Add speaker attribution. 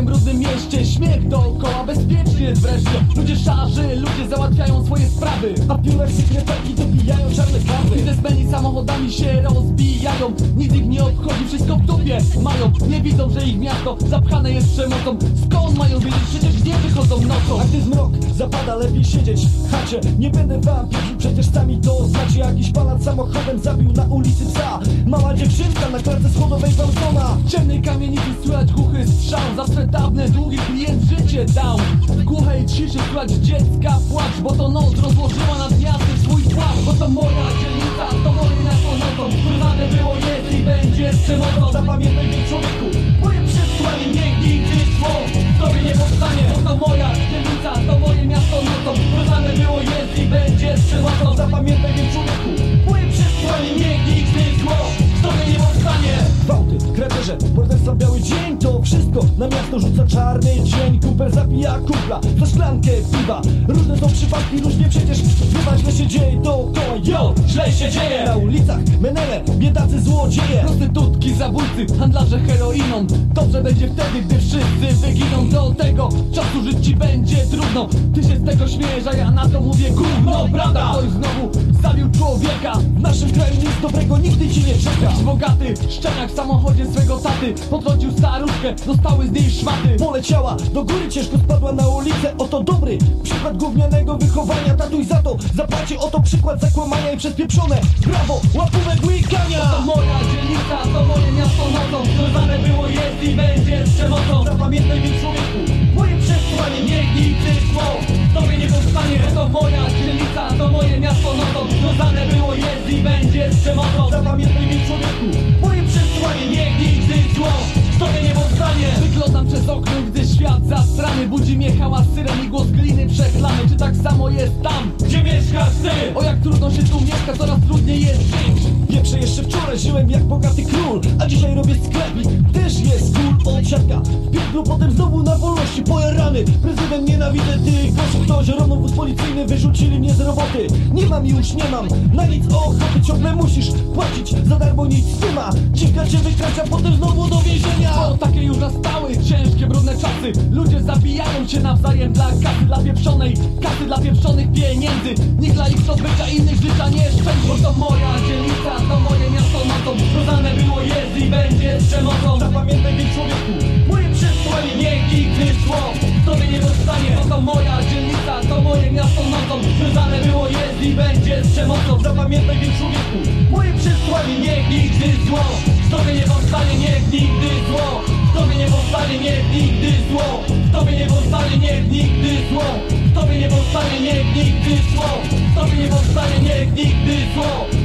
Speaker 1: starym, brudnym mieście Śmiech dookoła, bezpiecznie jest wreszcie. Ludzie szarzy, ludzie załatwiają swoje sprawy.
Speaker 2: A piłerskie knepelki dobijają czarne kawy.
Speaker 1: Biznesmeni samochodami się rozbijają Nic ich nie obchodzi, wszystko w dupie mają. Nie widzą, że ich miasto zapchane jest przemocą. Skąd mają wiedzieć? Przecież nie
Speaker 2: lepiej siedzieć w chacie. Nie będę wam pił, przecież sami to znacie. Jakiś palat samochodem zabił na ulicy psa Mała dziewczynka na klatce schodowej balkona
Speaker 1: ciemnej kamienicy słychać głuchy strzał. Za swe dawne długi klient życie dał. W głuchej ciszy słychać dziecka płacz Bo to noc rozłożyła nad miastem swój płaszcz Bo to moja dzielnica, to moje nocą Kurwane było, jest i będzie przemocą.
Speaker 2: Zapamiętaj mnie człowieku, na miasto rzuca czarny dzień. Kumpel zabija kumpla za szklankę piwa. Różne są przypadki, różnie przecież Bywa źle się dzieje. Dookoła
Speaker 1: Yo, źle się dzieje.
Speaker 2: Na ulicach menele, biedacy złodzieje.
Speaker 1: Prostytutki, zabójcy, handlarze heroiną. Dobrze będzie wtedy, gdy wszyscy wyginą. Do tego czasu żyć ci będzie trudno. Ty się z tego śmiejesz, a ja na to mówię gówno Prawda,
Speaker 2: dobrego nigdy ci nie czeka
Speaker 1: bogaty, szczeniak w samochodzie swego taty. Potrącił staruszkę, zostały z niej szmaty.
Speaker 2: Poleciała do góry, ciężko spadła na ulicę. Oto dobry przykład gównianego wychowania. Tatuj za to, zapłaci oto przykład zakłamania i przez pieprzone Brawo, łapówek łykania.
Speaker 1: To moja dzielnica, to moje miasto nocą Związane było, jest i będzie z przemocą.
Speaker 2: Zapamiętaj mnie człowieku, Zapamiętaj mnie człowieku, moje przesłanie
Speaker 1: Niech nigdy zło. Tobie nie powstanie Wyglądam przez okno, gdy świat zastrany. Budzi mnie hałas syren i głos gliny przechlany Czy tak samo jest tam, gdzie mieszkasz ty? O jak trudno się tu mieszka, coraz trudniej jest żyć.
Speaker 2: Wieprze jeszcze wczoraj żyłem jak bogaty król. A dzisiaj robię sklepik, też jest król od siatka W pieklu, potem znowu na wolności pojarany. Prezydent nienawidzę tych gości Równo wóz policyjny wyrzucili mnie z roboty. Nie mam już, nie mam. Na nic ochoty Ciągle musisz płacić, za darmo nic nie ma. Cika cię wykracza, potem znowu do więzienia.
Speaker 1: Bo takie już nastały ciężkie, brudne czasy. Ludzie zabijają się nawzajem dla kasy Dla pieprzonej kasy, dla pieprzonych pieniędzy. Nikt dla ich zdobycia innych życia nie szczędzi. Bo to moja dzielnica, to moje miasto nocą Związane było, jest i będzie z przemocą.
Speaker 2: Zapamiętaj mnie człowieku, moje przesłanie
Speaker 1: Niech nigdy zło w tobie nie powstanie Bo to moja przemocą Zapamiętaj więc człowieku Moje przesłanie niech nigdy
Speaker 2: zło. W tobie nie powstanie
Speaker 1: niech nigdy zło. W tobie nie powstanie niech nigdy zło. W tobie nie powstanie niech nigdy zło. W tobie nie powstanie niech nigdy zło. W tobie nie powstanie niech nigdy zło.